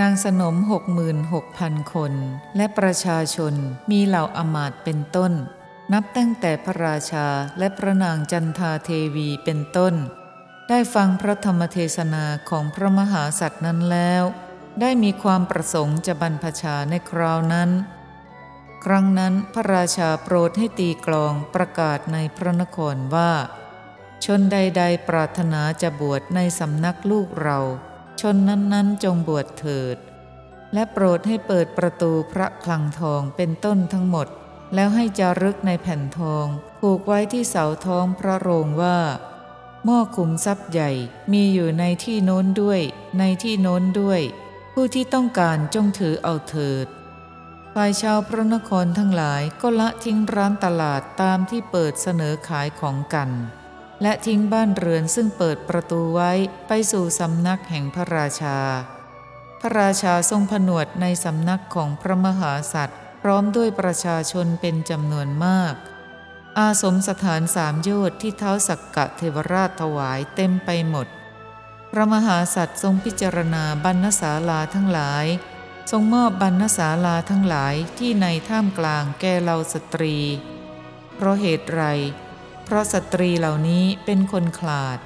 นางสนมหกหมื่นหกพันคน และประชาชนมีเหล่าอมาตเป็นต้น นับตั้งแต่พระราชาและพระนางจันทาเทวีเป็นต้น ได้ฟังพระธรรมเทศนาของพระมหาสัตว์นั้นแล้ว ได้มีความประสงค์จะบรรพชาในคราวนั้น ครั้งนั้นพระราชาโปรดให้ตีกลองประกาศในพระนครว่า ชนใด ๆ ปรารถนาจะบวชในสำนักลูกเรา ชนนั้นๆ จงบวชเถิด และโปรดให้เปิดประตูพระคลังทองเป็นต้นทั้งหมด แล้วให้จารึกในแผ่นทองผูกไว้ที่เสาท้องพระโรงว่า หม้อขุมทรัพย์ใหญ่มีอยู่ในที่โน้นด้วย ในที่โน้นด้วย ผู้ที่ต้องการจงถือเอาเถิดฝ่ายชาวพระนครทั้งหลายก็ละทิ้งร้านตลาดตามที่เปิดเสนอขายของกัน และทิ้งบ้านเรือนซึ่งเปิดประตูไว้ไปสู่สำนักแห่งพระราชา พระราชาทรงผนวดในสำนักของพระมหาสัตว์พร้อมด้วยประชาชนเป็นจำนวนมาก อาสมสถานสามโยชน์ที่เท้าสักกะเทวราชถวายเต็มไปหมด พระมหาสัตว์ทรงพิจารณาบรรณศาลาทั้งหลาย ทรงมอบบรรณศาลาทั้งหลายที่ในท่ามกลางแก่เราสตรี เพราะเหตุไร เพราะสตรีเหล่านี้เป็นคนขลาด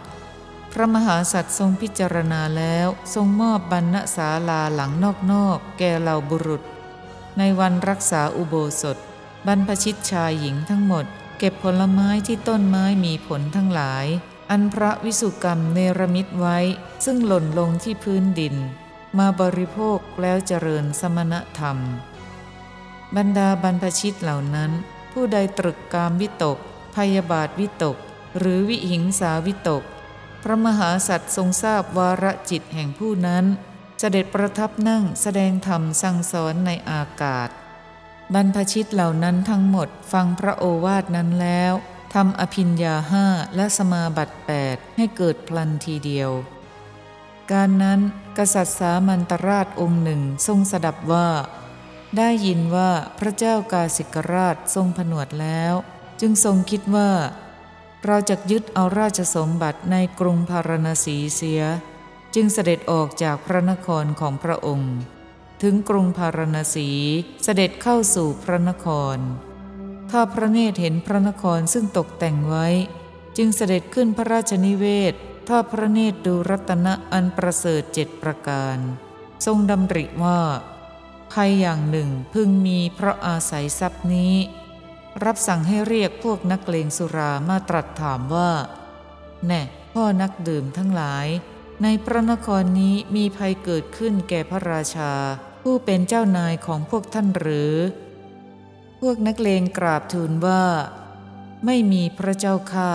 พระมหาสัตว์ทรงพิจารณาแล้วทรงมอบบรรณศาลาหลังนอกๆแก่เหล่าบุรุษ ในวันรักษาอุโบสถ บรรพชิตชายหญิงทั้งหมด เก็บผลไม้ที่ต้นไม้มีผลทั้งหลาย อันพระวิสุกรรมเนรมิตไว้ ซึ่งหล่นลงที่พื้นดิน มาบริโภคแล้วเจริญสมณธรรม บรรดาบรรพชิตเหล่านั้น ผู้ใดตรึกกามวิตก พยาบาทวิตก หรือวิหิงสาวิตก พระมหาสัตว์ทรงทราบวาระจิตแห่งผู้นั้น เสด็จประทับนั่งแสดงธรรมสั่งสอนในอากาศ บรรพชิตเหล่านั้นทั้งหมดฟังพระโอวาทนั้นแล้วทำอภิญญาห้าและสมาบัติแปดให้เกิดพลันทีเดียว การนั้นกษัตริย์สามันตราชองค์หนึ่งทรงสดับว่า ได้ยินว่าพระเจ้ากาสิกราชทรงผนวดแล้ว จึงทรงคิดว่า เราจะยึดเอาราชสมบัติในกรุงพาราณสีเสีย จึงเสด็จออกจากพระนครของพระองค์ ถึงกรุงพาราณสีเสด็จเข้าสู่พระนครถ้าพระเนตรเห็นพระนครซึ่งตกแต่งไว้ จึงเสด็จขึ้นพระราชนิเวศถ้าพระเนตรดูรัตนะอันประเสริฐเจ็ดประการ ทรงดำริว่าภัยอย่างหนึ่งพึงมีเพราะอาศัยทรัพย์นี้ รับสั่งให้เรียกพวกนักเลงสุรามาตรัสถามว่า แน่พ่อนักดื่มทั้งหลาย ในพระนครนี้มีภัยเกิดขึ้นแก่พระราชา ผู้เป็นเจ้านายของพวกท่านหรือ พวกนักเลงกราบทูลว่า ไม่มีพระเจ้าค่า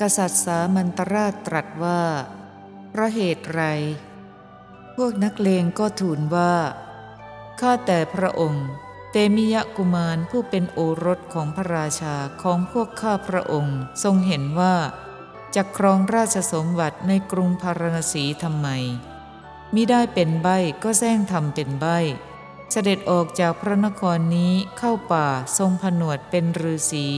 กษัตริย์สามันตราชตรัสว่า เพราะเหตุไร พวกนักเลงก็ทูลว่า ข้าแต่พระองค์ เตมิยะกุมารผู้เป็นโอรสของพระราชาของพวกข้าพระองค์ ทรงเห็นว่าจะครองราชสมบัติในกรุงพาราณสีทำไมมิได้เป็นใบก็แซงทำเป็นใบเสด็จออกจากพระนครนี้เข้าป่าทรงผนวดเป็นฤาษี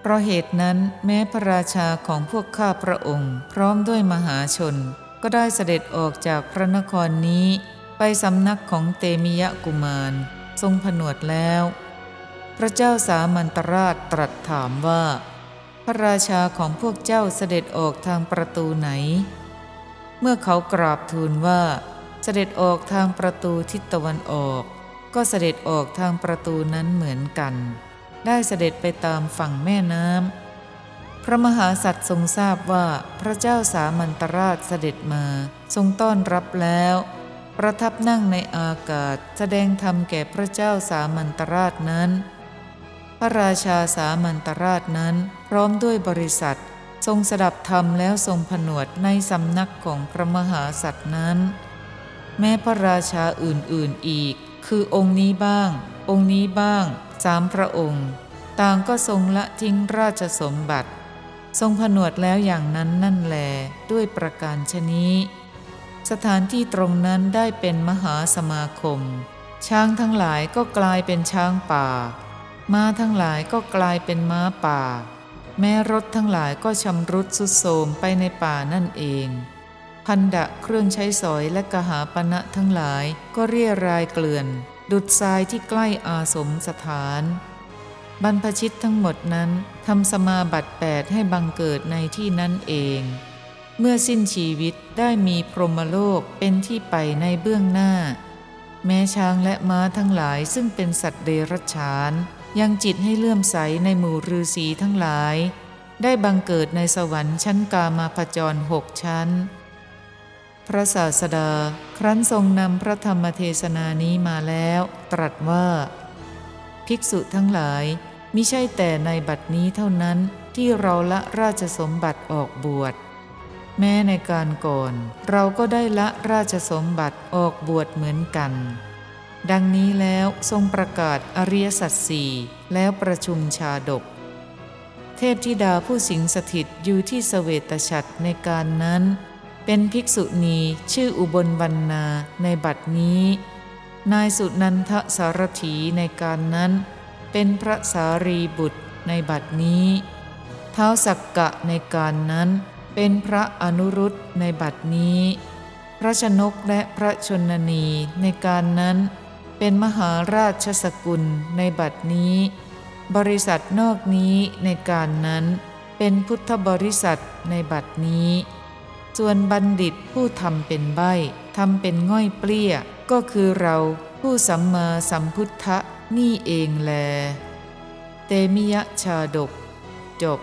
เพราะเหตุนั้นแม้พระราชาของพวกข้าพระองค์ พร้อมด้วยมหาชน ก็ได้เสด็จออกจากพระนครนี้ ไปสำนักของเตมิยะกุมาร ทรงผนวดแล้ว พระเจ้าสามันตราชตรัสถามว่า พระราชาของพวกเจ้าเสด็จออกทางประตูไหน เมื่อเขากราบทูลว่า เสด็จออกทางประตูทิศตะวันออก ก็เสด็จออกทางประตูนั้นเหมือนกัน ได้เสด็จไปตามฝั่งแม่น้ำพระมหาสัตว์ทรงทราบว่าพระเจ้าสามัญตราชเสด็จมาทรงต้อนรับแล้ว ประทับนั่งในอากาศแสดงธรรมแก่พระเจ้าสามัญตราชนั้น พระราชาสามัญตราชนั้น พร้อมด้วยบริษัท ทรงสดับธรรมแล้วทรงผนวดในสำนักของพระมหาสัตว์นั้น แม้พระราชาอื่นๆอีก คือองค์นี้บ้าง องค์นี้บ้างสามพระองค์ ต่างก็ทรงละทิ้งราชสมบัติ ทรงผนวดแล้วอย่างนั้นนั่นแลด้วยประการชนี้ สถานที่ตรงนั้นได้เป็นมหาสมาคม ช้างทั้งหลายก็กลายเป็นช้างป่า ม้าทั้งหลายก็กลายเป็นม้าป่า แม้รถทั้งหลายก็ชำรุดสุดโทมไปในป่านั่นเอง พันดะเครื่องใช้สอยและกหาปณะทั้งหลายก็เรียรายเกลื่อน ดุดทรายที่ใกล้อาสมสถาน บรรพชิตทั้งหมดนั้นทำสมาบัติแปดให้บังเกิดในที่นั้นเอง เมื่อสิ้นชีวิตได้มีพรหมโลกเป็นที่ไปในเบื้องหน้า แม้ช้างและม้าทั้งหลายซึ่งเป็นสัตว์เดรัจฉาน ยังจิตให้เลื่อมใสในหมู่ฤาษีทั้งหลาย ได้บังเกิดในสวรรค์ชั้นกามาพจรหกชั้น พระศาสดาครั้นทรงนำพระธรรมเทศนานี้มาแล้ว ตรัสว่า ภิกษุทั้งหลายมิใช่แต่ในบัดนี้เท่านั้นที่เราละราชสมบัติออกบวช แม้ในการก่อนเราก็ได้ละราชสมบัติออกบวชเหมือนกัน ดังนี้แล้วทรงประกาศอริยสัจสี่แล้วประชุมชาดก เทพธิดาผู้สิงสถิตอยู่ที่สเวตฉัตรในการนั้น เป็นภิกษุณีชื่ออุบลวรรณาในบัดนี้ นายสุนันทสารถีในการนั้น เป็นพระสารีบุตรในบัดนี้ เท้าสักกะในการนั้น เป็นพระอนุรุตในบัดนี้ พระชนกและพระชนนีในการนั้น เป็นมหาราชสกุลในบัดนี้ บริษัทนอกนี้ในการนั้น เป็นพุทธบริษัทในบัดนี้ ส่วนบัณฑิตผู้ทำเป็นใบทำเป็นง่อยเปลี้ยก็คือเราผู้สัมมาสัมพุทธะนี่เองแล เตมิยะชาดก จบ